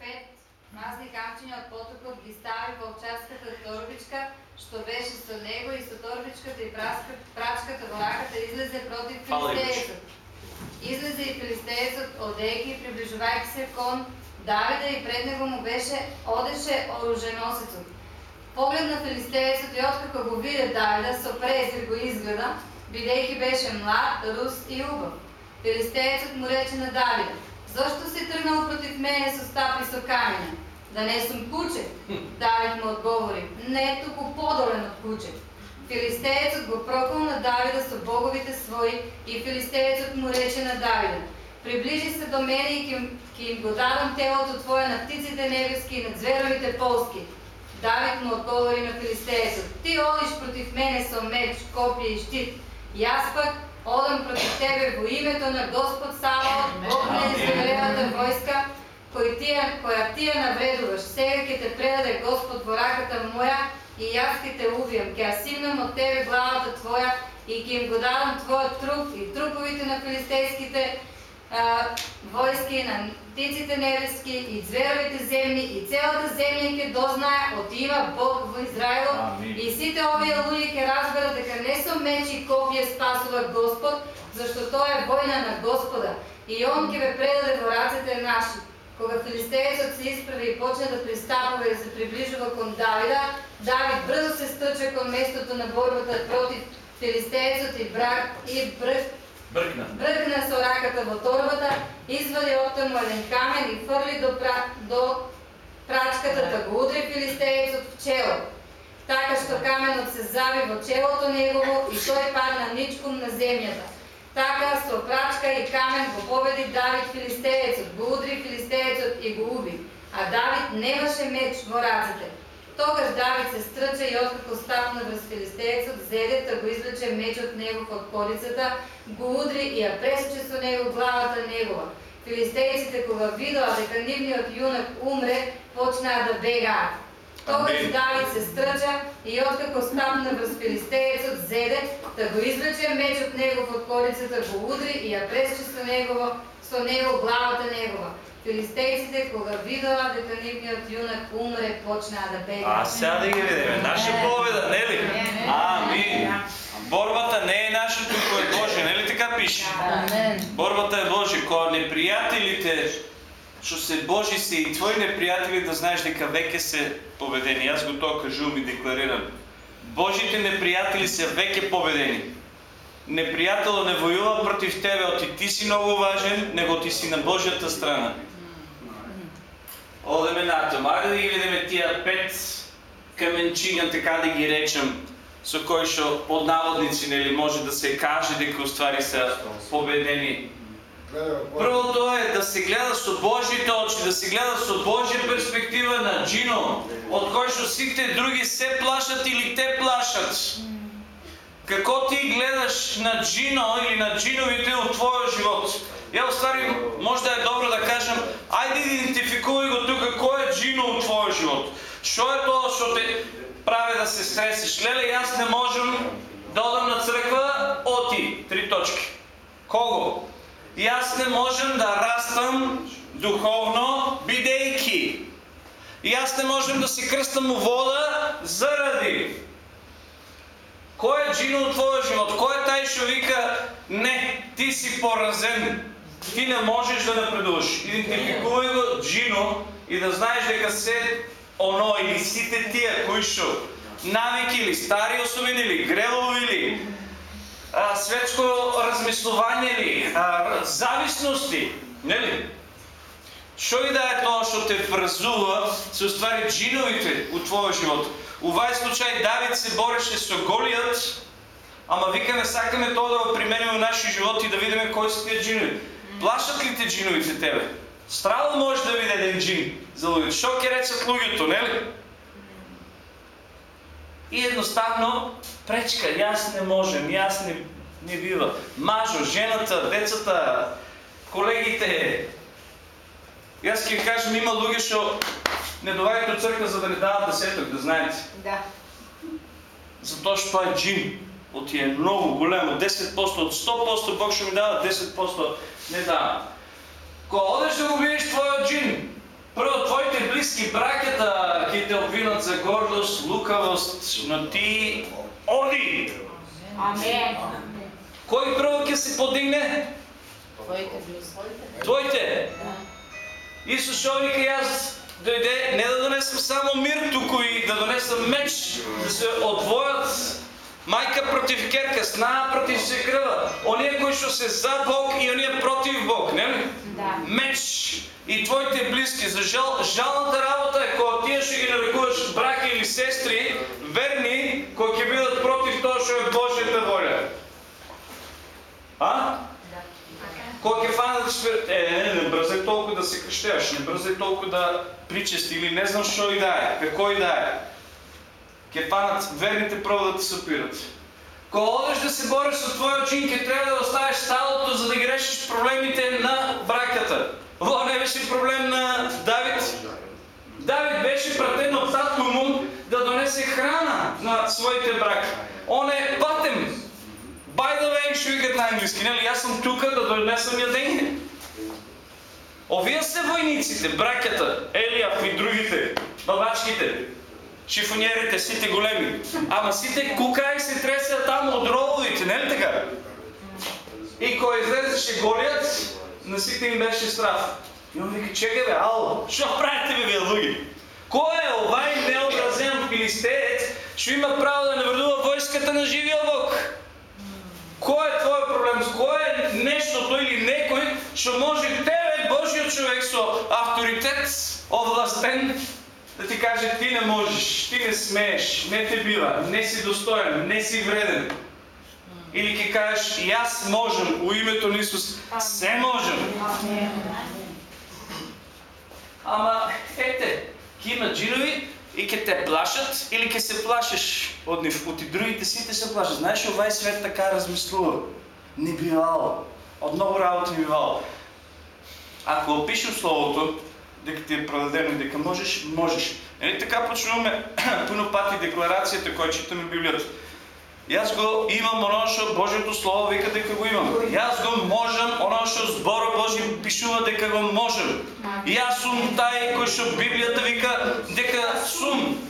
Пет мазни камчиња од потокот ги стави во овчарската торбичка, што беше со него и со торбичката и прачката во раката излезе против филистеецот. Излезе и филистеецот од Еги, приближувајќи се кон Давида и пред него му беше одеше оруженосецот. Погледна филистеецот и откако го виде Давида, со презир го изгледа, бидејќи беше млад, рус и убав. Филистеецот му рече на Давида, зашто си тргнал против мене со стапи со камења? Да не сум куче? Давид му одговори, не туку подолен од куче. Филистеецот го прокол на Давида со боговите своји и филистеецот му рече на Давида, приближи се до мене и ќе им го дадам телото твое на птиците небески и на зверовите полски. Давид му одговори на филистеецот, ти одиш против мене со меч, копие и штит. Јас пак одам против тебе во името на Господ Саваот, Бог на Израелевата војска, кој тие, која тие навредуваш. Сега ќе те предаде Господ во раката моја и јас ќе те убијам. Ќе ја симнам од тебе главата твоја и ќе им го дадам твојот труп и труповите на филистејските а, војски, на птиците небески и зверовите земји и целата земја ќе дознае од има Бог во Израел и сите овие луѓе ќе разберат дека не со меч и копје спасува Господ, зашто тоа е војна на Господа. И он ќе ве предаде во рацете наши. Кога филистеецот се исправи и почне да пристапува и се приближува кон Давида, Давид брзо се стрча кон местото на борбата против филистеецот и брак и брк Бркна. Бркна со раката во торбата, извади од таму еден камен и фрли до, пра, до прачката да го удри филистеецот в чело. Така што каменот се зави во челото негово и тој падна ничком на земјата. Така со прачка и камен го победи Давид филистеецот, го удри филистеецот и го уби. А Давид немаше меч во рацете. Тогаш Давид се стрча и откако стапна врз филистеецот, зеде, та го извлече мечот негов од колицата, го удри и ја пресече со него главата негова. Филистејците кога видоа дека нивниот јунак умре, почнаа да бегаат. Тогаш. Давид се стрча и откако стапна врз филистеецот, зеде, та го извлече мечот негов од колицата, го удри и ја пресече со негово со него главата негова. Филистејците кога видоа дека нивниот јунак умре, почнаа да А бегаат. сега да ги видиме. Наша победа, не ли? Амин. Борбата не е нашето, кој е Божие, не ли така пише? Борбата е Божия. Кога непријателите што се Божи се и твои непријатели да знаеш дека веќе се победени. Јас го тоа кажувам и декларирам. Божите непријатели се веќе победени. Непријателот не војува против тебе, оти ти си многу важен, него ти си на Божјата страна. Одеме натаму. Ајде да ги видиме тие пет каменчиња, така да ги речем, со кои што под наводници нели може да се каже дека уствари се победени. Прво тоа е да се гледа со Божите очи, да се гледа со Божја перспектива на Джино, од кој што сите други се плашат или те плашат. Како ти гледаш на Джино или на Джиновите во твојот живот? Ја устари, може да е добро да кажам, ајде идентификувај го тука кој е Джино во твојот живот. Што е тоа што те прави да се стресиш? Леле, јас не можам да одам на црква, оти, три точки. Кого? Јас не можам да растам духовно, бидејќи. Јас не можам да се крстам у вода заради. Кој е джино у твојот живот? Кој е тај што вика не, ти си поразен. Ти не можеш да напредуваш. Идентификувај го джино и да знаеш дека се оно или сите тие кои што навики или стари особини или грелови или а, светско размислување ли, а, зависности, нели? Што и да е тоа што те врзува, се уствари джиновите у твојот живот. У вај случај Давид се бореше со Голијат, ама вика не сакаме тоа да го примениме у наши животи и да видиме кои се тие джинови. Плашат ли те джиновите тебе? Страво може да види еден джин за луѓето. Што ќе речат луѓето, нели? И едноставно пречка, јас не можем, јас не, не бива. Мажо, жената, децата, колегите. Јас ќе ви кажам, има луѓе што не доаѓаат до црква за да не дават десеток, да знаете. Да. Затоа што е джин. Оти е многу големо, 10%, од 100% Бог што ми дава, 10% не дава. Кога одеш да го видиш твојот джин, Прво, твоите близки бракета ки те обвинат за гордост, лукавост, но ти оди! Амен. Кой прво ќе се подигне? Твоите близки. Твоите. Исус што вика јас дойде не да донесам само мир туку и да донесам меч, да се одвојат Майка против керка, сна против свекрва. Оние кои што се за Бог и оние против Бог, нели? Да. Меч и твоите близки. За жал, жалната работа е кога тие што ги нарекуваш браки или сестри, верни, кои ќе бидат против тоа што е Божјата воля. А? Кой ќе фанат свир... Е, не, не, не брзай толкова да се кръщеш, не брзай толкова да причести или не знам що и да е, какво и да е. Ке фанат верните прво да те съпират. Кога одеш да се бориш со твоя учин, ке трябва да оставиш стадото, за да ги решиш проблемите на браката. Во не беше проблем на Давид. Давид беше пратен от татко му да донесе храна на своите браки. Он е патем. By the way, ще викат на английски, нали? Аз съм тук да донесам ядение. Овие са войниците, бракята, Елиаф и другите, бабачките, шифонерите, сите големи. Ама сите кука и се треса там от рововите, не ли така? И кой излезеше Голият, на сите им беше страх. И он вика, чекай бе, ало, що правите бе, вие други? Кой е овай необразен филистеец, ще има право да навредува войската на живия Бог? Кой е твой проблем? Кой е нещото или некой, що може тебе, Божия човек, со авторитет, овластен, да ти каже, ти не можеш, ти не смееш, не те бива, не си достоен, не си вреден. Или ки кажеш, и аз можем, у името на Исус, все можем. Ама, ете, ки има джинови и ке те плашат или ке се плашиш от нив. От и другите сите се плашат. Знаеш, овай свет така размислува. Не бивало. От много работи бивало. Ако опишем Словото, дека ти е продадено и дека можеш, можеш. Нали така почнуваме пуно пати декларацията, която читаме в Библията. И аз го имам, оно що Божието Слово вика дека го имам. И аз го можем, оно що Збора Божи пишува дека го можем. И аз сум тај кој што Библијата вика дека сум.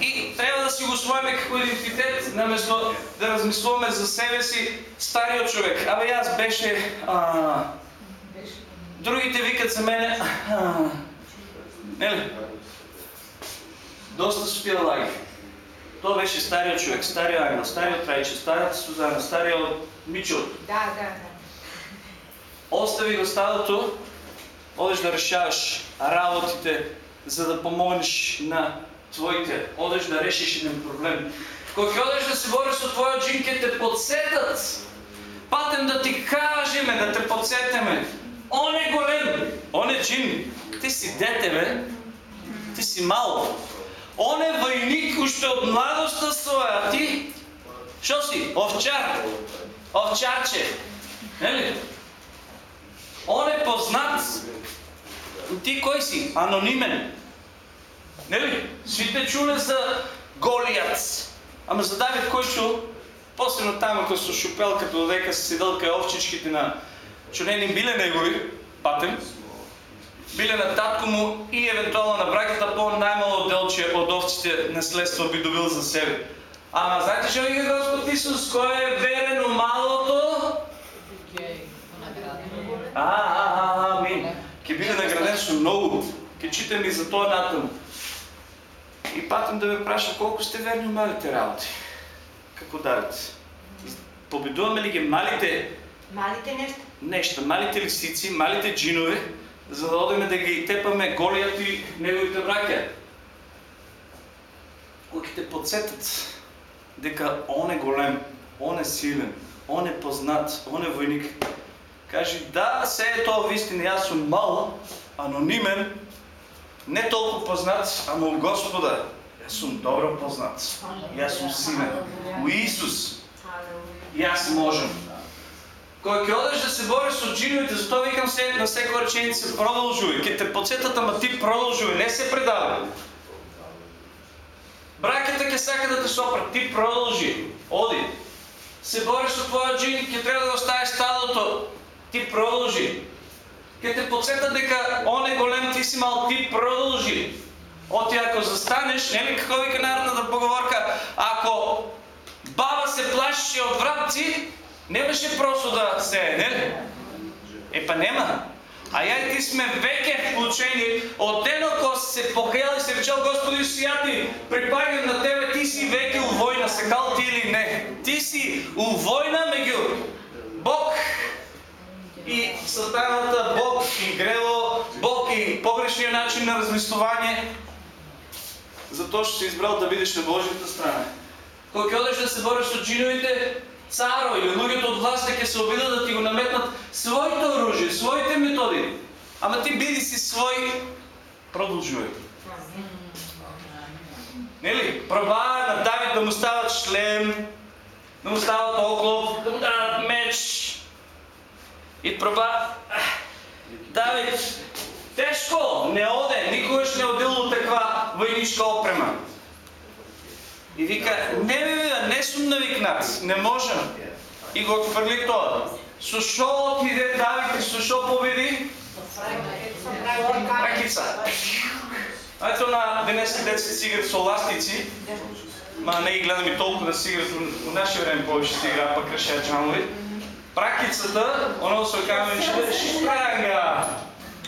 И трябва да си го своеме како идентитет, наместо да размислуваме за себе си стариот човек. Абе аз беше... А... Другите викат за мене... А... Нели? Доста спил лаги. То беше старият човек, старият Ангел, старият Трайче, старият Сузана, старият Мичо. Да, да, да. Остави го стадото, одеш да решаваш работите, за да помогнеш на твоите. Одеш да решиш един проблем. Кога одеш да се бориш со твоя джин, ке те подсетат. Патем да ти кажеме, да те подсетеме. Он е голем, он е джин. Ти си дете, бе. Ти си мал. Он е войник още от младостта своя, ти? Що си? Овчар. Овчарче. Нели? Он е познат. Ти кой си? Анонимен. Нели? Сите чуле за Голият. Ама за Давид кой чул? После на там, ако со шупелката додека се седал кај овчичките на чунени биле негови, патем, биле на татко му и евентуално на браката по най-мало делче от овците наследство би добил за себе. Ама знаете що вика Господ Исус, кой е верен у малото? А, а, а, амин. Ке биде награден со много. Ке читам и за тоа натам. И патам да ме праша колко сте верни у малите работи. Како Давид. Победуваме ли ги малите Малите неща. неща, малите лисици, малите джинове, за да одиме да ги тепаме Голият и неговите браќа. Кои ќе те подсетат дека он е голем, он е силен, он е познат, он е войник. Кажи, да, се е тоа вистина, јас сум мал, анонимен, не толкова познат, ама у Господа. Јас сум добро познат. Јас сум силен. У Исус. Јас можем. Кога ќе одеш да се бориш со джиновите, затоа викам се на секоја реченица продолжувај. Ке те подсетат, ама ти продолжувај, не се предавај. Браката ќе сака да те сопре, ти продолжи, оди. Се бориш со твоя джин, ќе треба да оставиш стадото, ти продолжи. Ке те подсета дека он е голем, ти си мал, ти продължи. Оти ако застанеш, нели какво вика народната поговорка, ако баба се плашеше от врабци, немаше просто да се, не? Е па нема. А ја и ти сме веќе вклучени, од ден ако се покаял и се речел Господи Исус, ти на тебе, ти си веќе у војна, секал ти или не. Ти си у војна меѓу Бог и сатаната, Бог и грело, Бог и погрешния начин на размислување. Затоа што си избрал да видиш на Божията страна. Кога ќе одеш да се бориш со джиновите, царо или луѓето од властта ќе се обидат да ти го наметнат своите оружие, своите методи. Ама ти биди си свой, продолжувај. Нели? Проба на Давид да му стават шлем, да му стават оклоп, да му дадат меч. И проба Давид тешко не оде, никогаш не одил от таква војничка опрема. И вика, не бе, бе, не сум навикнат, не можем. И го отхвърли тоа. Со шо отиде Давид и со шо победи? Ракица. Ето на денески деца си играат со ластици, ма не ги гледам и толкова да си играат, в наше време повече си играат пък кръща джанови. Пракицата, оно се казва, че шпранга.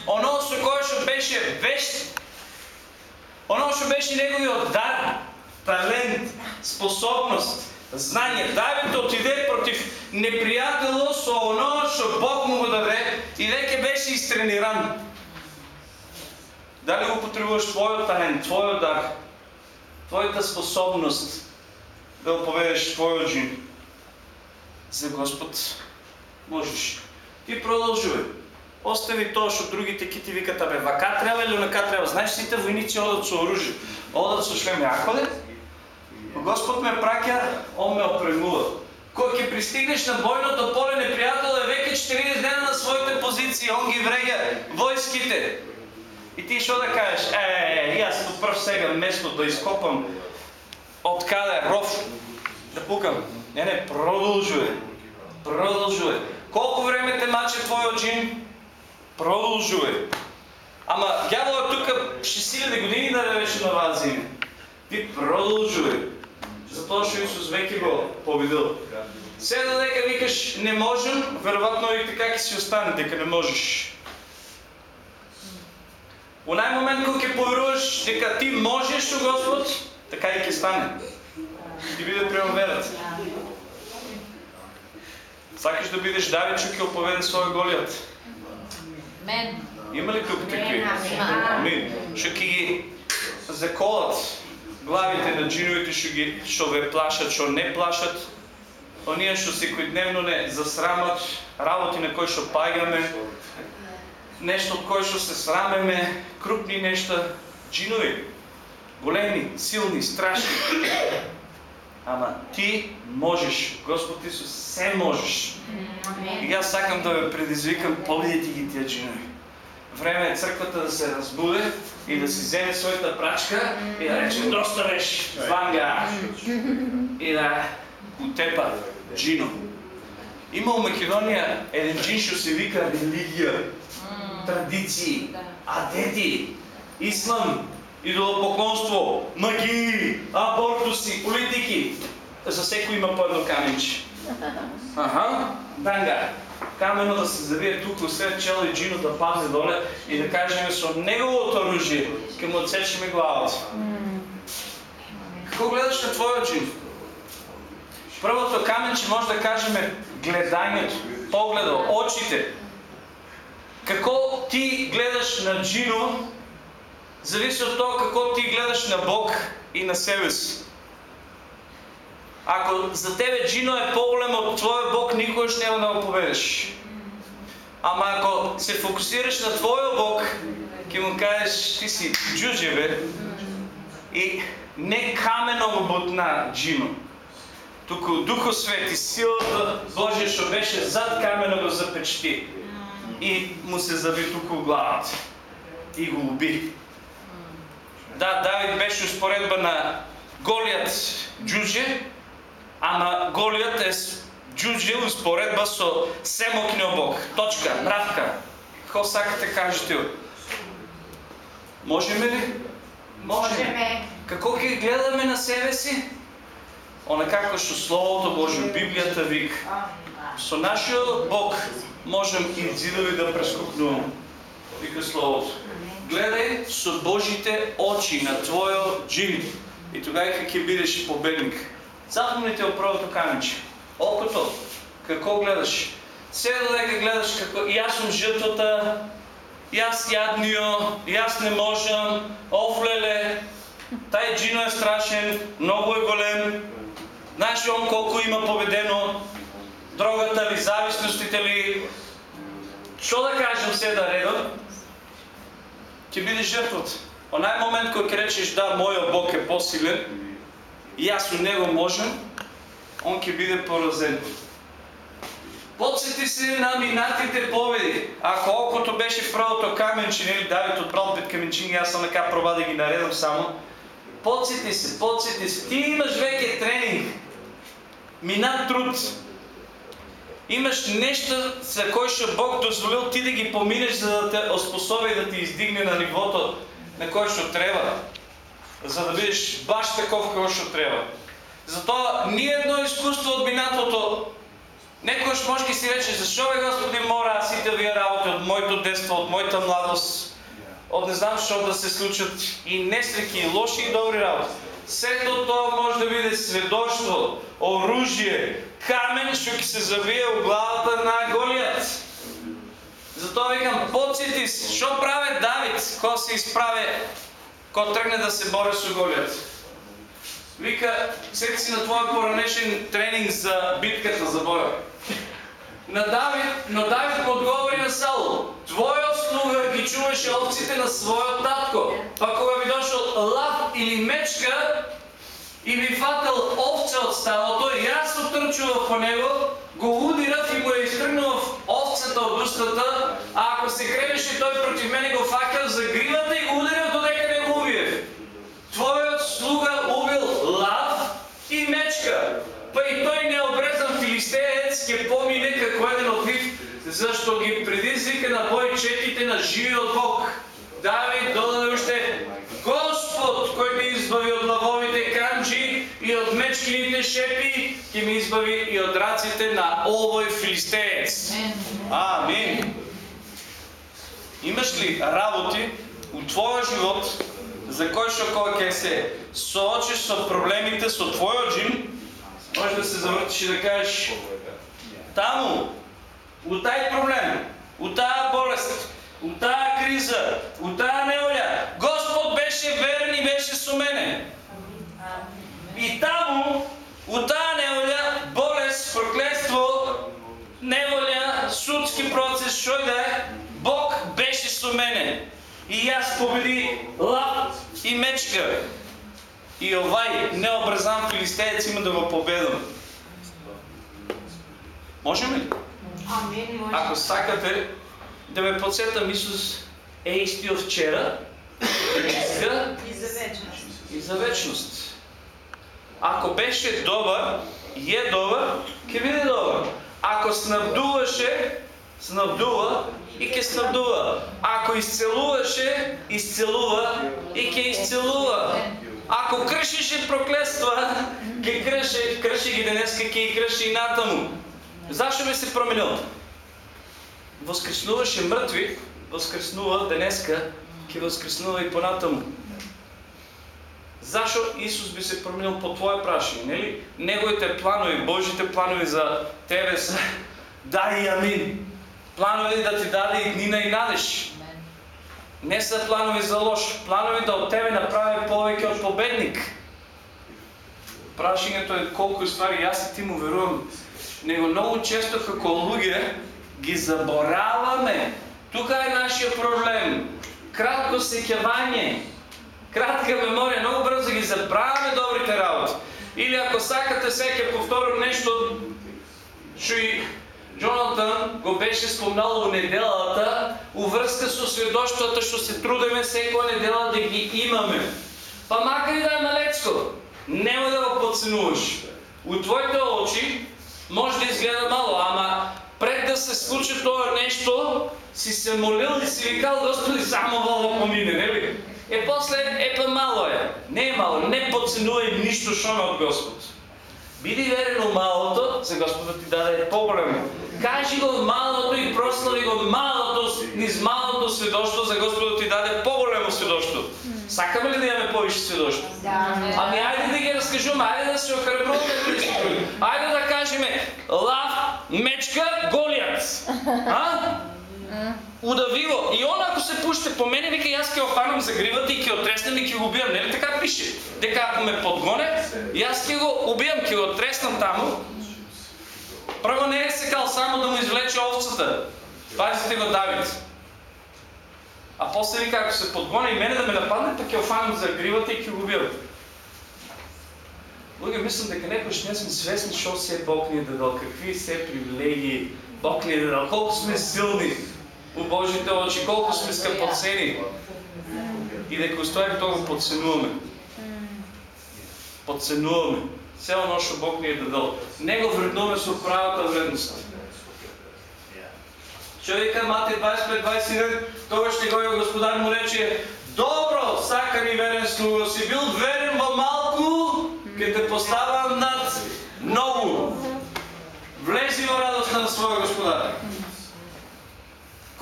Оно со кое беше вещ, оно беше неговиот дар, талент, способност, знание. Давид отиде против неприятело со оно што Бог му го даде и веќе беше изтрениран. Дали го потребуваш твојот талент, твојот дар, твоята способност да поведеш твојот жин за Господ можеш. И продолжувай. Остави тоа што другите ки ти викат, абе, вака треба или онака треба. Знаеш, сите војници одат со оружје, одат со шлеми. Ако ли? Господ ме праќа, Он ме опремува. Кога ќе пристигнеш на бојното поле, непријател е веќе 40 дена на своите позиции, он ги врега војските. И ти што да кажеш? Е, јас по прв сега место да ископам од каде ров да пукам. Не, не, продолжуе. Продолжуе. Колко време те маче твојот джин? Продолжуе. Ама дяволът тук 6000 години да беше на вас име. Ти продолжуе. Што Исус веќе го победил. Сега дека викаш не можем, вероятно и така ќе си остане дека не можеш. У нај момент кога ќе поверуваш дека ти можеш со Господ, така и ќе стане. Ти биде преуверат. Сакаш да бидеш Давид, ќе оповеде свој Голият. Мен. Има ли тук такви? Амин. Што ќе ги заколат главите на джиновите, што ги што ве плашат, што не плашат, оние што секојдневно не засрамат, работи на кои што паѓаме, нешто од кое што се срамеме, крупни нешта, джинови, големи, силни, страшни. Ама ти можеш, Господ Исус, се можеш. И аз сакам да ве предизвикам, победите ги тия джинови. Време е църквата да се разбуде и да си вземе своята прачка и да рече доста беше, ванга и да утепа джино. Има у Македония един джин, що се вика религия, традиции, адети, ислам, идолопоклонство, магии, абортуси, политики. За всеко има по едно каменче. Ага, данга. Камено да се завие тук след чело и джино да пази доле и да кажем со неговото оружие, ке му отсечеме главата. Какво гледаш на твоя джин? Првото каменче може да кажем гледањето, погледо, очите. Како ти гледаш на джино, зависи от това какво ти гледаш на Бог и на себе си. Ако за тебе джино е по-голем от твоя Бог, никогаш няма да го победиш. Ама ако се фокусираш на твоя Бог, ќе му кажеш, ти си джуджи, и не камено го бутна джино. Туку Духо Свети, силата Божия, що беше зад камено го запечти. И му се заби тук в главата. И го уби. Да, Давид беше успоредба на Голият джудже, ама Голият е джудже успоредба со семокниот Бог. Точка, мравка. Какво сакате кажете? Можеме ли? Можеме. Какво ги гледаме на себе си? Она како што Словото Божие, Библијата вика. Со нашиот Бог можем и зидови да прескокнуваме. Вика Словото. Гледај со Божите очи на твојот джин и тогава ќе бидеш победник. Запомнете о првото каменче. Окото, какво гледаш? Все додека гледаш како и аз сум жртвата, и аз яднио, и аз не можам, офлеле, taj джино е страшен, много е голем, Знаеш ли он колко има победено? Дрогата ли, зависностите ли? Що да кажем се да редом? Ти бидеш жертвата. Онай момент, кой речеш да, моя Бог е по-силен и аз от него можем, он ќе биде поразен. Подсети се на минатите победи. Ако окото беше в првото каменче, нели Давид отбрал пет каменчини, аз съм така проба да ги наредам само. Подсети се, подсети се. Ти имаш веќе тренинг. Минат труд. Имаш нещо, за кое ще Бог дозволил ти да ги поминеш, за да те оспособи да ти издигне на нивото, на кое ще трябва. За да бидеш баш таков, кой ще трябва. Затова ни едно изкуство от минатото. Некој може да си рече, защо бе Господи мора да вие работи от моето детство, от моята младост, от не знам защо да се случат и несреки, и лоши и добри работи. Сето тоа може да биде сведоштво, оружие, камен што ќе се завие у главата на Голијат. Затоа викам, подсети се, што праве Давид кога се изправе, кога тргне да се бори со Голијат. Вика, сети си на твоя поранешен тренинг за битката за боя. На Давид, но Давид му отговори на Саул, твоя слуга ги чуваше овците на своя татко. Па кога ви дошъл лав или мечка и ви фатал овце от сталото и аз отръчувах по него, го удирах и го е изтръгнал в овцата от устата, а ако се гребеше той против мене го факал за гривата и го ударил го убие. Твоят слуга убил лав и мечка. Па и той не обрезан филистеец ке помине како еден от нив, защо ги предизвика на бой четите на живиот Бог. Давид додаде още Господ, който ми избави от лавовите канджи и от мечкините шепи, ке ми избави и от раците на овой филистеец. Амин. Имаш ли работи у твоя живот, за кой ще кой ке се соочиш с проблемите с твоя джин, може да се завъртиш и да кажеш, таму, от тази проблем, от тази болест, от тази криза, от тази неоля, Господ беше верен и беше с мене. И таму, от тази неоля, болест, проклетство, неволя, судски процес, и да е, Бог беше с мене. И аз победи лав и мечка. И овай необразан филистеец има да го победам. Можем ли? Амин, може. Ако сакате да ме подсетам Исус е исти от вчера, днеска И за вечност. и за вечност. Ако беше добър и е добър, ке биде добър. Ако снабдуваше, снабдува и ке снабдува. Ако изцелуваше, изцелува и ке изцелува. Ако кръшеше проклества, ке кръше, кръши ги днеска, ке и кръши ината му. Защо би се променил? Възкреснуваше мъртви, възкреснува днеска, ке възкреснува и поната му. Защо Исус би се променил по твое прашение? Нели? Неговите планови, Божите планови за тебе са да и амин. Планови да ти даде и днина и надеж. Не са планови за лош. Планови да от тебе направи повече от победник. Прашението е колко ствари аз и ти му верувам. Него много често како луѓе ги забораваме. Тука е нашия проблем. Кратко сеќавање. Кратка мемория, много бързо ги забравяме добрите работи. Или ако сакате всеки повторим нещо, що и Джонатан го беше спомнал в неделата, увръзка с сведоштвата, що се трудиме всеки недела да ги имаме. Па макар и да е малецко, няма да го подценуваш. От твоите очи може да изгледа мало, ама пред да се случи това нещо, си се молил и си викал, Господи, само вода помине, не ли? Е, после, е па мало е. Не е мало, не подценувай нищо, що от Господ. Биди верен у малото, за Господа ти даде по-голямо. Кажи го малото и прослави го малото, низ малото свидоштво, за Господа ти даде по-голямо свидоштво. Сакаме ли да имаме повече свидоштво? Да. Ами айде да ги разкажем, айде да се охрабруваме Айде да кажем лав, мечка, голият. А? Удави го. И он ако се пуще по мене, вика, аз ке опанам за гривата и ке отреснем и ке го убивам. Не ли така пише? Дека ако ме подгоне, аз ке го убивам, ке го отреснам там. Първо не е секал само да му извлече овцата. Пазите го Давид. А после вика, ако се подгоне и мене да ме нападне, пък ке офанам за гривата и ке го убивам. Луѓе, мислам дека некојаш не сме свесни што се Бог ни е дадал, какви се привилегии Бог ни е дадал, колко сме силни у Божите очи, колко сме скъпоцени и дека уствари тоа го подценуваме. Подценуваме. Все оно што Бог ни е дадал. Не го вреднуваме со правата вредност. Човека Матей 25-21, тогаш неговият господар му рече, Добро, сакан и верен слуго, си бил верен во малку, ке те поставам над много. Влези во радост на своя господар.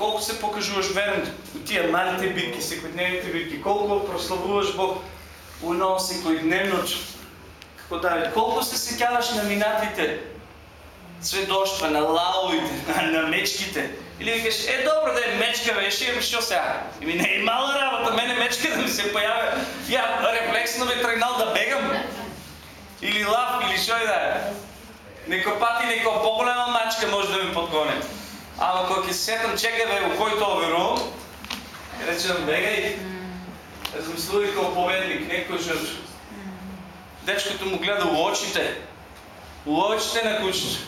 Колко се покажуваш верен от тия малите битки, секојдневните битки, колко прославуваш Бог у едно секојдневно како Давид, колко се сеќаваш на минатите сведоштва, на лаовите, на, мечките. Или викаш, е добро да е мечка беше, ами що сега? Еми не е мала работа, мене мечка да ми се появя. Я рефлексно ме тръгнал да бегам. Или лав, или що и да е. Неко пати, неко по-голяма мачка може да ми подгоне. Ама кога ќе сетам чека бе, у кој тоа верувам, речем бегай, размислувај како победник, некој жртв. Дечкото му гледа у очите, у очите на кучето.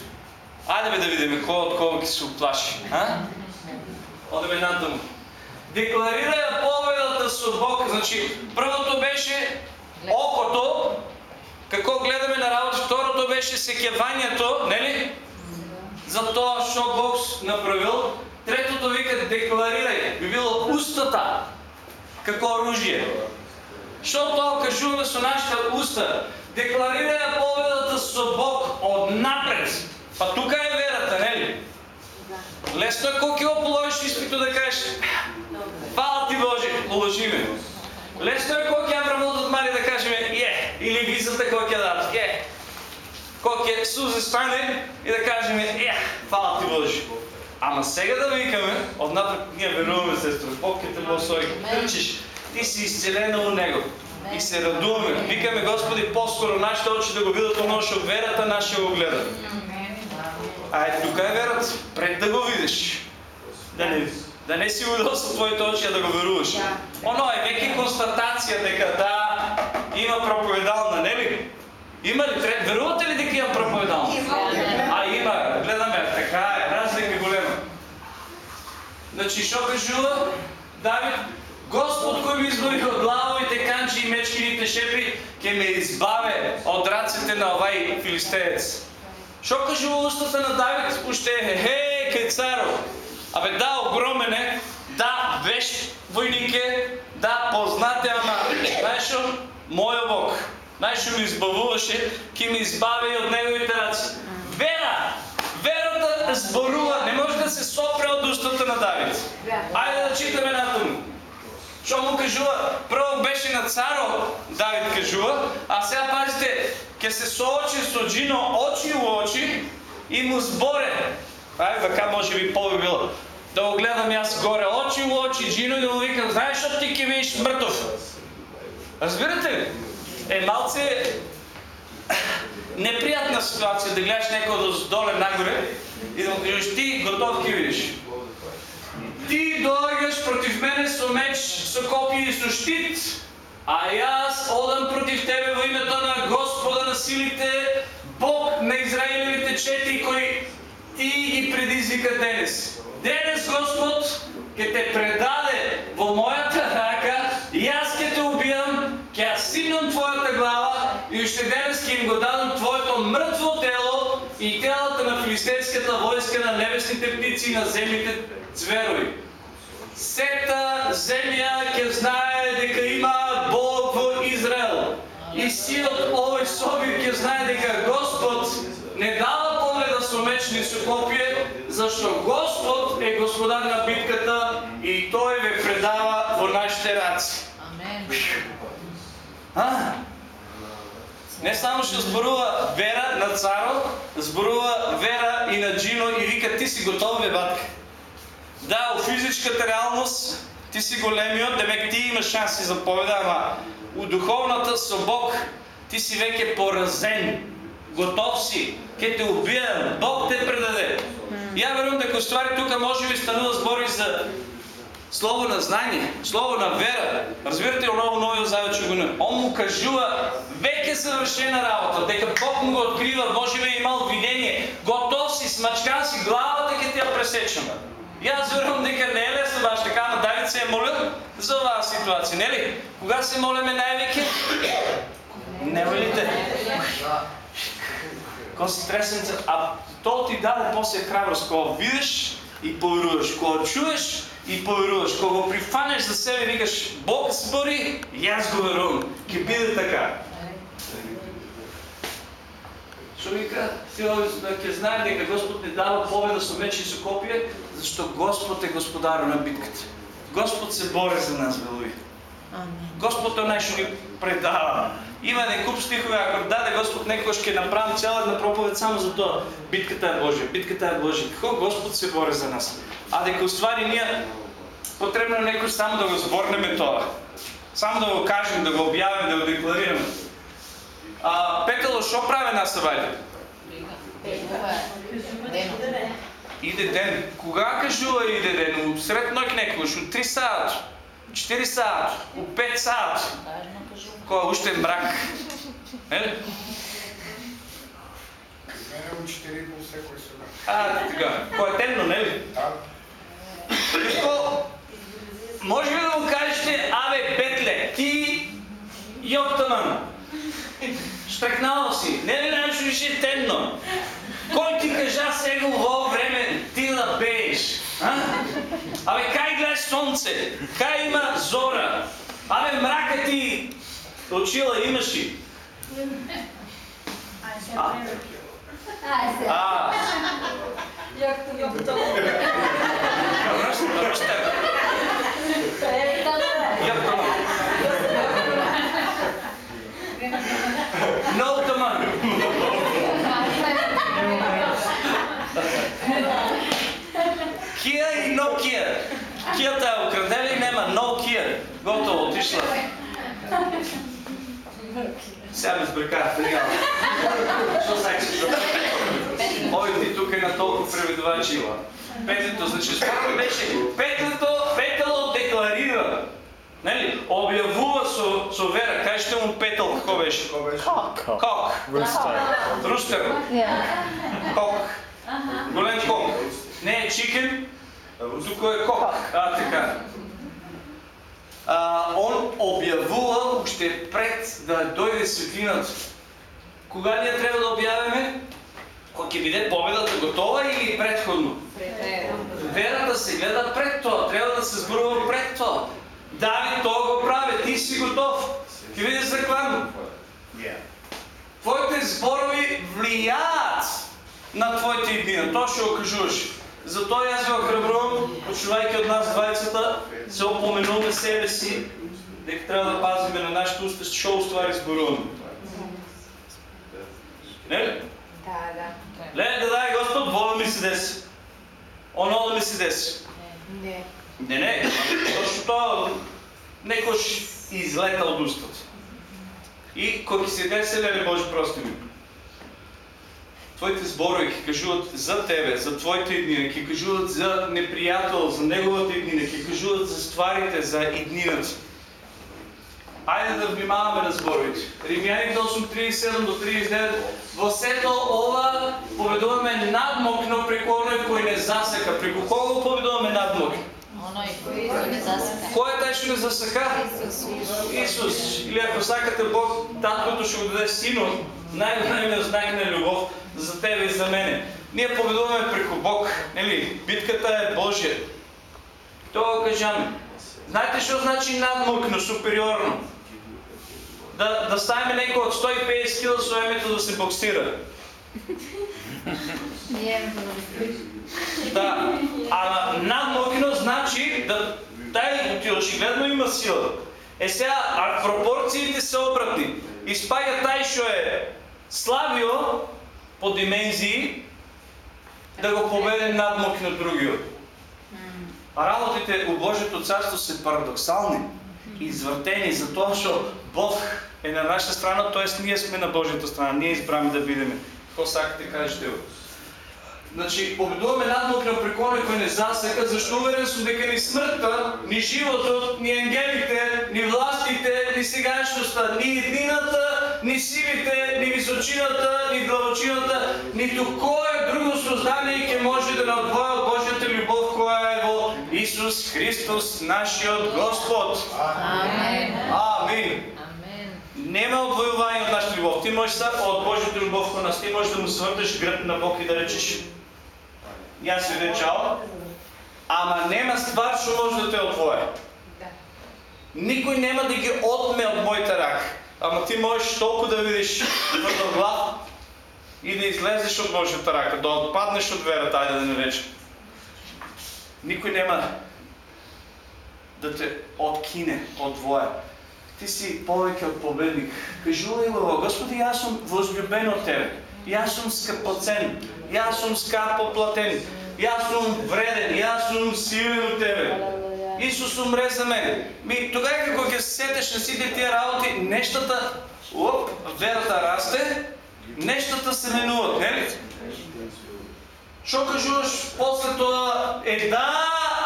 Айде бе да видиме кој од кого ќе се уплаши. А? Одеме натаму. Декларира победата со Бог. Значи, првото беше окото, како гледаме на работа, второто беше секевањето, нели? За тоа што Бог направил. Третото вика декларирај, би било устата како оружие. Што тоа кажуваме со нашите уста? Декларира ја победата со Бог од напред. Па тука е верата, нели? Лесно е колко кило положиш изпито да кажеш Фала ти Боже, положи ме. Лесно е колко вървал от Мари да кажем е, или визата колко я дадат, е. Колко е сузе стане и да кажем е, фала ти Боже. Ама сега да викаме, отнапред ние веруваме сестро, Бог е те благослови, тръчиш, ти си изцелена от Него. И се радуваме. Викаме Господи, по-скоро нашите очи да го видят оно, що верата наша го гледа. А е тук е верата, пред да го видиш. Да не, да не си со твоите очи, а да го веруваш. Оно е веки констатация дека да, има проповедална, не ли? Има ли? Трет, верувате ли дека има проповедална? А има, гледаме, така е, разлика е голема. Значи, що кажува Давид? Господ кој ми избави од лавовите канчи и мечкините шепи, ќе ме избаве од раците на овај филистеец. Що кажува устата на Давид? Уште е, хей, кај царов. Абе да, огромен е, да, вещ войник е, да, познат е, ама, знаеш шо? Моя Бог. Шо ми избавуваше, ки ми избави от неговите раци. Вера! Верата зборува, не може да се сопре от устата на Давид. Айде да читаме натаму. Що му кажува? Прво беше на царо, Давид кажува, а сега пазите, ке се соочи со Джино очи у очи и му зборе. Ай, така може би по било. Да го гледам аз горе, очи у очи, Джино и да му викам, знаеш што ти ке видиш мртов? Разбирате ли? Е, малце неприятна ситуация да гледаш некој от доле нагоре и да му кажеш ти готов ке видиш. Ти доаѓаш против мене со меч, со копие и со штит, а јас одам против тебе во името на Господа на силите, Бог на Израилевите чети кои ти ги предизвика денес. Денес Господ ќе те предаде во мојата рака денес ќе им го дадам твоето мртво тело и телата на филистейската войска на небесните птици и на земните зверови. Сета земја ќе знае дека има Бог во Израел. И сиот овој собир ќе знае дека Господ не дава победа со меч ни со копие, зашто Господ е господар на битката и тој ве предава во нашите раци. Амен. А? Не само ще зборува вера на царо, зборува вера и на Джино и вика ти си готов бе батка. Да, у физичката реалност ти си големиот, демек ти имаш шанси за победа, ама у духовната со Бог ти си веќе поразен. Готов си, ќе те убијам, Бог те предаде. Ја верувам дека ствари тука може би станува збори за Слово на знание, слово на вера. Разбирате ли ново новиот завет што го не? Он му кажува веќе завршена работа, дека Бог му го открива, може би имал видение, готов си, смачкан си, главата ќе ти ја пресечам. Јас верувам дека не е лесно баш така, но Давид се е молил за оваа ситуација, нели? Кога се молиме највеќе? Не велите. Кога си тресен, а то ти даде после храброст, кога видиш и поверуваш, кога чуеш и поверуваш, кога го прифанеш за себе и викаш Бог збори, и аз го верувам, ќе биде така. Што вика, ти ќе знае дека Господ не дава победа со меч и со копие, зашто Господ е господар на битката. Господ се бори за нас, велуи. Господ е нај што ни предава. Има еден куп стихови, ако даде Господ некој ќе направам цела една проповед само за тоа. Битката е Божја, битката е Божја. Како Господ се бори за нас. А дека уствари ние потребно е некој само да го зборнеме тоа. Само да го кажем, да го објавиме, да го декларираме. А, Петело, што прави на сабајле? Иде ден. Кога кажува иде ден? Сред ноќ некогаш, у 3 саат, 4 саат, у 5 саат. Уште е мрак. Нели? Мене у 4 по секој сега. А, така. Кога е темно, нели? Да. Ико, може ли да му кажете, абе, Петле, ти Йоптаман, штракнал си, не ли нещо ще е темно? Кой ти кажа сега во време ти да пееш? А? Абе, кай гледаш сонце? Кай има зора? Абе, мрака ти очила имаш ли? А? А, връща, връща. Йоптаман. Ноутаман. Кия и Nokia. Кията е украдена и нема Nokia. Готово, отишла. Сега ме сбърках, реално. Що сега се Ой, ти тук е на толкова преведувачи има. Петлето, значи според беше, петлето, петело декларира. Нали? Објавува со, со вера. Кај ще му петел, како беше? Кој беше? Кок. Rooster. Рустер. Кок. Голем кок. Не е чикен, тук е кок. А, така. А, он објавува уште пред да дојде светлината. Кога ние треба да објавиме? Кога ќе биде победата готова или предходно? Верата се гледа пред тоа, треба да се зборува пред тоа. Давид тоа го прави, ти си готов. Ќе видиш заклано. Твоите зборови влијаат на твоите иднина. Тоа што го кажуваш. Затоа јас ви охрабрувам, почувајќи од нас двајцата, се опоменуваме себе си, дека треба да пазиме на нашите уста што уствари зборуваме. Не? Да, да. Леле да даде Господ, вода ми се деси. Оно да ми се деси. Не. Не, не, точно тоа некош излета од устата. И кој ќе се деси, леле Боже, прости ми. Твоите зборови ќе кажуваат за тебе, за твоите иднина, ќе кажуваат за непријател, за неговата иднина, ќе кажуваат за стварите, за иднината. Ајде да внимаваме на зборовите. Римјаните 8.37 до 39. Во сето ова поведуваме надмокно преку оној кој не засека. Преку кого поведуваме надмокно? Оној кој не засека. Кој е тај што не засека? Исус. Или ако сакате Бог, таткото ще го даде синот, най-големиот знак на любов за тебе и за мене. Ние победуваме преко Бог, нели? Битката е Божия. Това кажаме. Знаете що значи надмукно, супериорно? Да, да ставиме некој от 150 кила со емето да се боксира. Ние Да. А надмукно значи да тај ти очигледно има сила. Е сега, а пропорциите се обратни. Испага тај што е славио по димензии да го победе надмукно другиот. А работите у Божието царство се парадоксални и извъртени, затоа што Бог е на наша страна, т.е. ние сме на Божията страна, ние избраме да бидеме. Какво сакате кажете го? Значи, победуваме надмукно преко кој не засека, зашто уверен сум дека ни смртта, ни животот, ни ангелите, ни властите, ни сегашността, ни еднината, ни силите, ни височината, ни длабочината, ниту кое друго создание ќе може да надвоја од Божјата љубов која е во Исус Христос, нашиот Господ. Амин. Амен. Нема одвојување од нашата љубов. Ти можеш са од Божјата љубов кон нас, ти можеш да му свртеш грб на Бог и да речеш Јас ви речал, ама нема ствар што може да те одвоја. Да. Никој нема да ги отме од мојата рака. Ама ти можеш толку да видиш тврдоглав и да излезеш од Божјата рака, да отпаднеш од верата, ајде да не речем. Никој нема да те откине, одвоја. Ти си повеќе од победник. Кажувај го, Господи, јас сум возлюбен од Тебе. Јас сум скъпоцен. Јас сум скапо платен. Јас сум вреден. Јас сум силен од Тебе. Исус умре за мене. Ми, тогава како ќе се сетеш на сите тия работи, нештата, оп, верата расте, нештата се менуват, нели? Што кажуваш после тоа е да,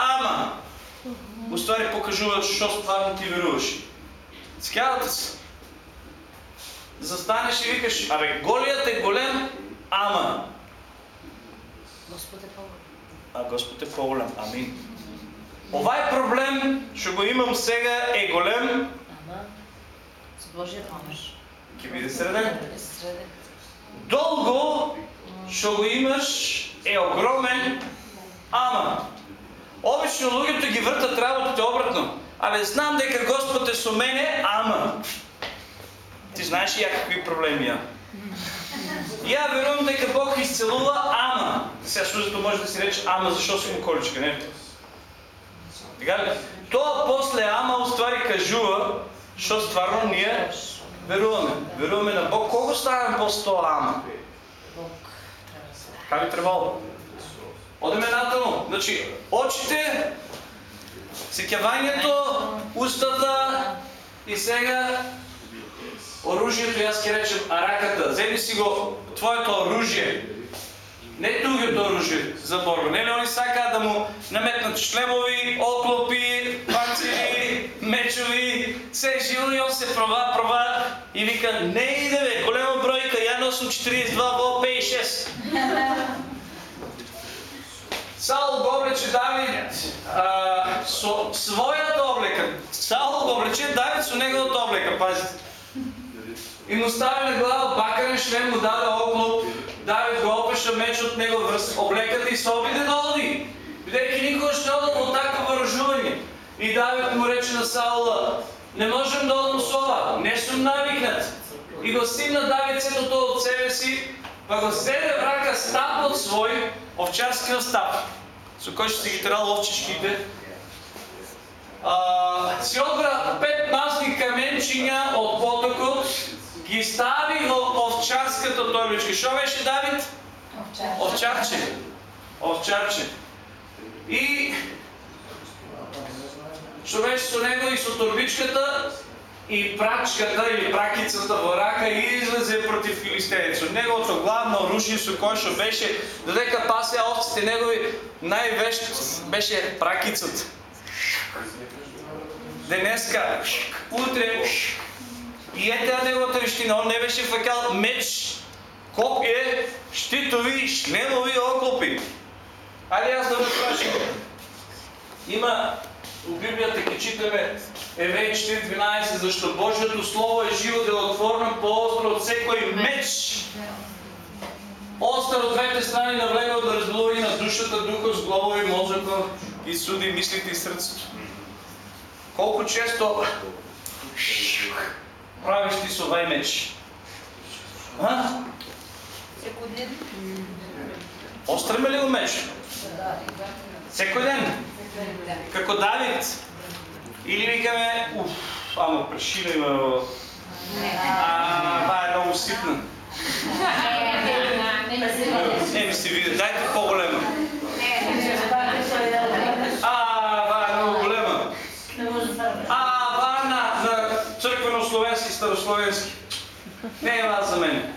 ама. Уствари покажуваш што стварно ти веруваш. Скјавате се. Застанеш и викаш, абе, голият е голем, ама. Господ е Бог. А Господ е по-голем. Амин. Овај проблем, што го имам сега, е голем, Ама с Божия помощ. ќе биде среден. Долго, што го имаш, е огромен, ама. Обично луѓето ги вртат работите обратно. Абе, знам дека Господ е со мене, ама. Ти знаеш ја какви проблеми ја? Ја верувам дека Бог исцелува, ама. Сега служето може да си рече, ама защо си му количка, не? Така? Тоа после ама уствари кажува, што стварно ние веруваме. Веруваме на Бог. Кого ставаме после тоа ама? Как би требало? Одеме натаму. Значи, очите, сеќавањето, устата и сега оружието, јас ќе речем, а раката. Земи си го твоето оружие. Не другото оружие за борба. Нели они сакаат да му наметнат шлемови, оклопи, панцири, мечови, се живо и он се прова, прова и вика, не иде бе, голема бројка, ја носам 42 во 56. Саул го облече Давид а, со својата облека. Саул го облече Давид со неговата облека, пазите. И му стави на глава бакарен шлем, му даде оклоп, Давид го опеша меч от него врз облеката и се обиде да оди. Бидејќи никогаш не одам од такво вооружување. И Давид му рече на Саула, не можем да одам со ова, не сум навикнат. И го стигна Давид сето тоа од себе си, па го седе в рака стапот свој, овчарскиот стап, со кој што си ги трал овчешките, си одбра пет масни каменчиња од потокот, ги стави во овчарската торбичка. Што беше Давид? Овчарче. Овчарче. И што беше со него и со торбичката и прачката или пракицата во рака и излезе против филистејци. Неговото главно оружие со кое што беше додека пасеа овците негови највешт беше пракицата. Денеска, утре, и е тя неговата вещина. Он не беше факал меч, копие, щитови, шлемови, оклопи. Айде аз да ме спрашам. Има у Библията ке читаме Евреи 4.12, защо Божието Слово е живо делотворно по-остро от всекой меч. Остар от двете страни навлегал да разговори на душата, духа, с глава и мозъка и суди мислите и сърцето. Колко често правиш ти с овай меч? А? Остраме ли го меч? Секој ден? Како Давид? Или викаме, уф, ама прашина има, а, това е много сипна. Не ми се види, дайте по-голема. А, това е много голема. А, това е на, на старословенски. Не е вас за мен.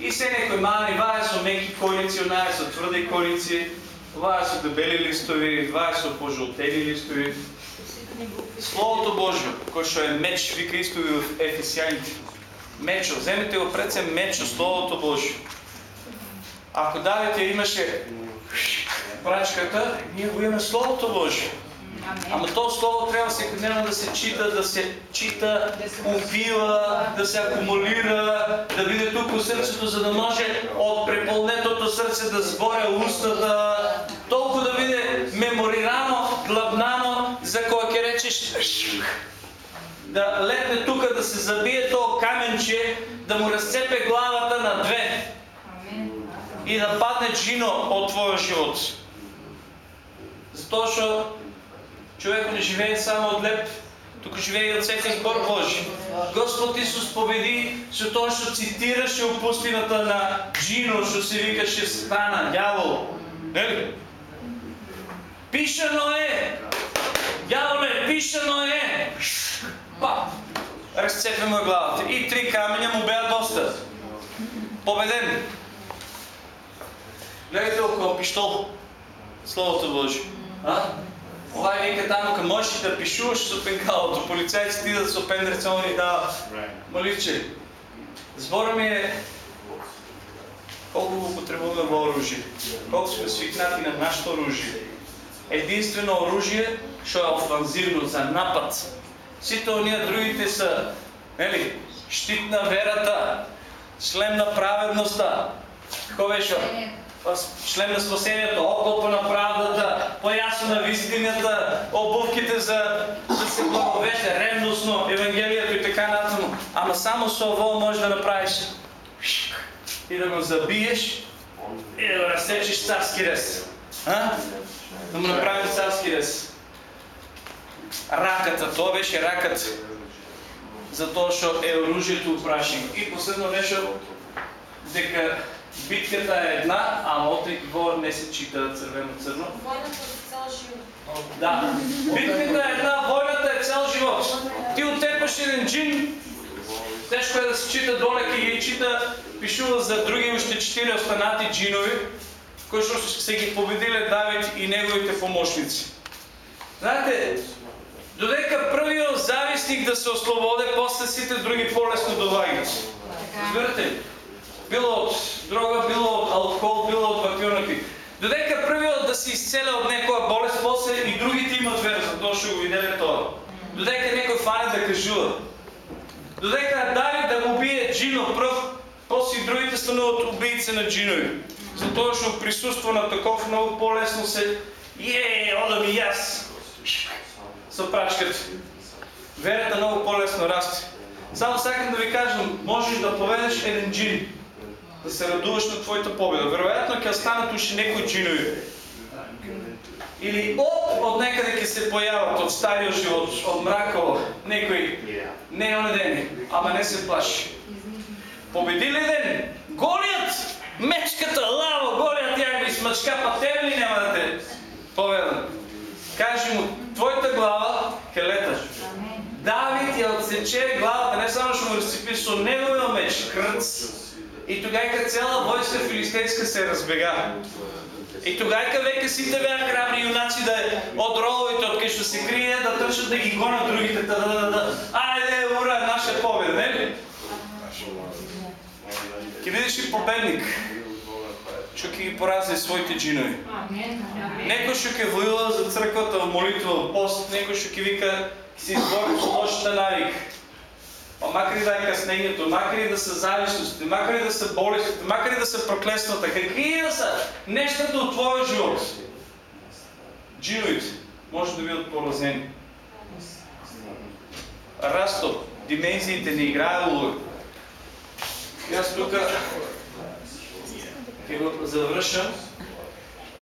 И се некои мани, е со меки колици, онаа е со тврди колици, е со дебели листови, е со пожълтени листови. Словото Божие, кој што е меч, вика исто и в Ефесијаните. Мечо, вземете го пред се мечо, Словото Божие. Ако Давид имаше прачката, ние го имаме Словото Божие. Ама то Слово трябва всекидневно да се чита, да се чита, убива, да се акумулира, да биде тук у сърцето, за да може от препълнетото сърце да сборя устата, толкова да биде меморирано, главнано, за кой ке речеш да летне тук, да се забие то каменче, да му разцепе главата на две. И да падне джино от твоя живот. Затоа што човек не живее само от леп, тук живее и от всеки збор Божи. Господ Исус победи со тоа што цитираше у пустината на Джино, што се викаше стана, дявол. Нели? Пишано е! Дяволе, пишано е! Па! Разцепи му главата. И три камења му беа доста. Победен. Гледайте около пиштол. Словото Божие. А? Ова е вика таму, кога можеш да пишуваш со пенкалото, полицајците идат со пендерцон и да моливче. Збора ми е колко го потребуваме во оружие, колко сме свикнати на нашето оружие. Единствено оружие, што е офанзивно за напад. Сите оние другите са, нели, щит на верата, шлем на праведността. Како беше? Член на спасението, оклопа на правдата, пояса на вистината, обувките за да се благовеше ревностно Евангелието и така нататък. Ама само с ово можеш да направиш и да го забиеш и да разсечеш царски рез. А? Да му направиш царски рез. Раката, това беше раката. Затоа што е оружието упрашен. И последно нещо, дека битката е една, а утре говор не се чита цървено-църно. Войната за цял живот. Да. Битката е една, войната е цял живот. Ти отепаш един джин, тежко е да се чита долек и ги чита, пишува за други още четири останати джинови, които се ги победили Давид и неговите помощници. Знаете, додека првиот завистник да се ослободе, после сите други по-лесно доаѓаат. Разбирате ли? Било от дрога, било от алкохол, било от вакюнати. Додека првиот да се изцеля от некоја болест, после и другите имат вера, затоа што го виделе тоа. Додека некој фане да кажува. Додека Давид да му бие джино пръв, после и другите стануват убийци на джинови. Затоа што присуство на таков много по-лесно се Е, одам и аз. Со прачката. Верата много по-лесно расте. Само сакам да ви кажам, можеш да поведеш един джин, да се радуваш на твоята победа. Вероятно ќе станат уши некои джинови. Или от, от некъде ќе се появат, от стария живот, от мракова, некои. Не оне ден, ама не се плаши. Победи ли ден? Голият! Мечката, лава, голият я го измъчка, па тебе ли няма да те поведа? Кажи му, твоята глава ќе леташ. Давид ја отсече главата, не само што му разцепи со неговия меч, кръц. И тогава цяла войска филистейска се разбега. И тогава веќе сите беа храбри юнаци да од рововите од што се крие да трчат да ги гонат другите, да да да да. Ајде, ура, наша победа, нели? Ќе видиш и победник, што ги поразни своите джинови. Некој што ќе војува за црквата, молитва, пост, некој што ќе вика, ќе се избори лошата навик. Макар и да е къснението, макар и да са зависностите, макар и да са болестите, макар и да са проклетствата, какви и да са нещата от твоя живот, джиновите може да бидат поразени. Расто, димензиите не играе улога. И аз тук го завршам